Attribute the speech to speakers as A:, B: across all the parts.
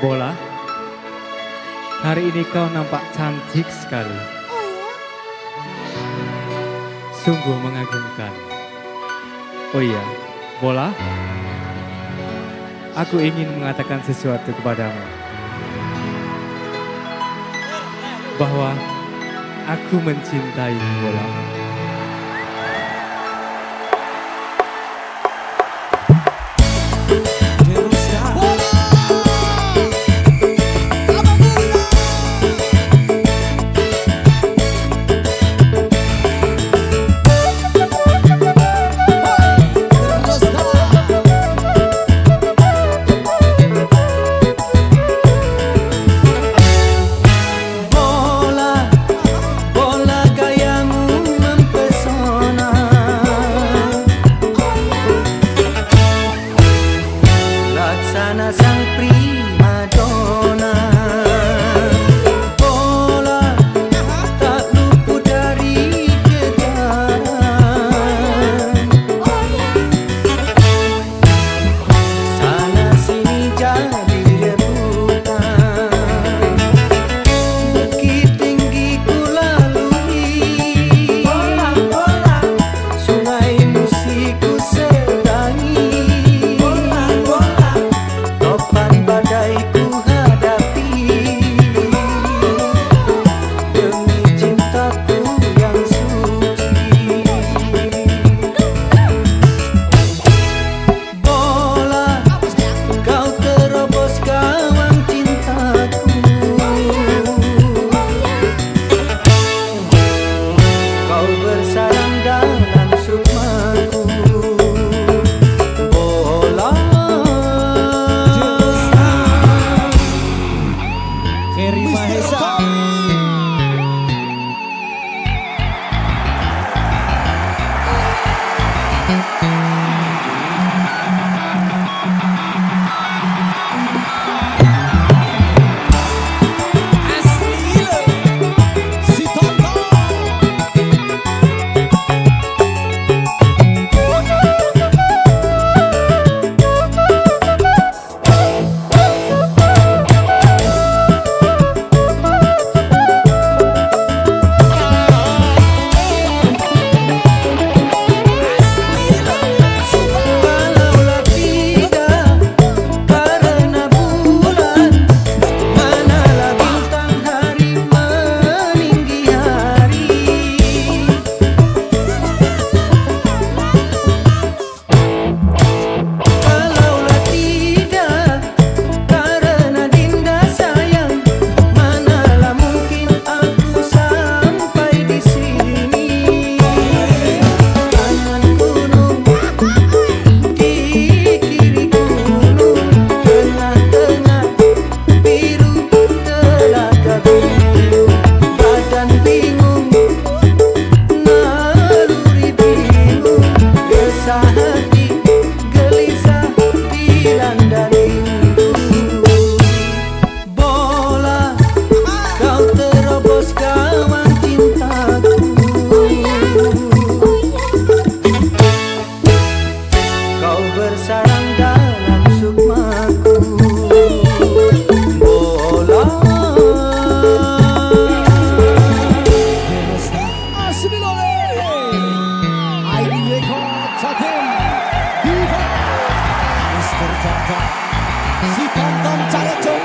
A: bola. Hari ini kau nampak cantik sekali.
B: Oh ya?
A: Sungguh mengagumkan. Oh iya, bola. Aku ingin mengatakan sesuatu kepadamu. Bahwa aku mencintai bola.
C: Mr. Tonton, si Tonton Charecho.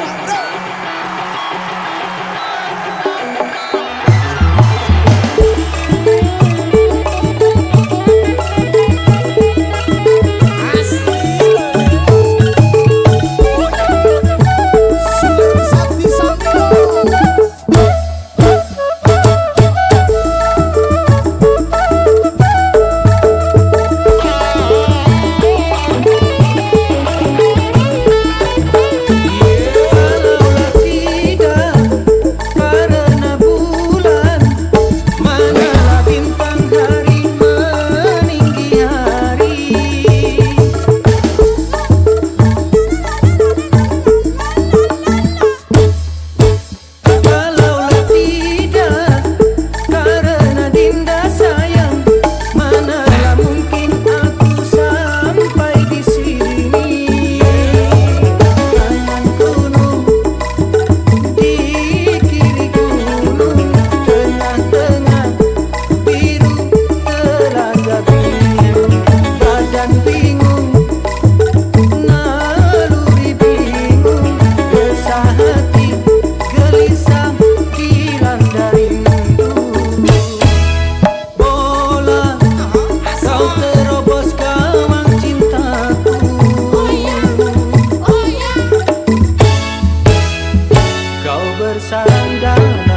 C: bersandar.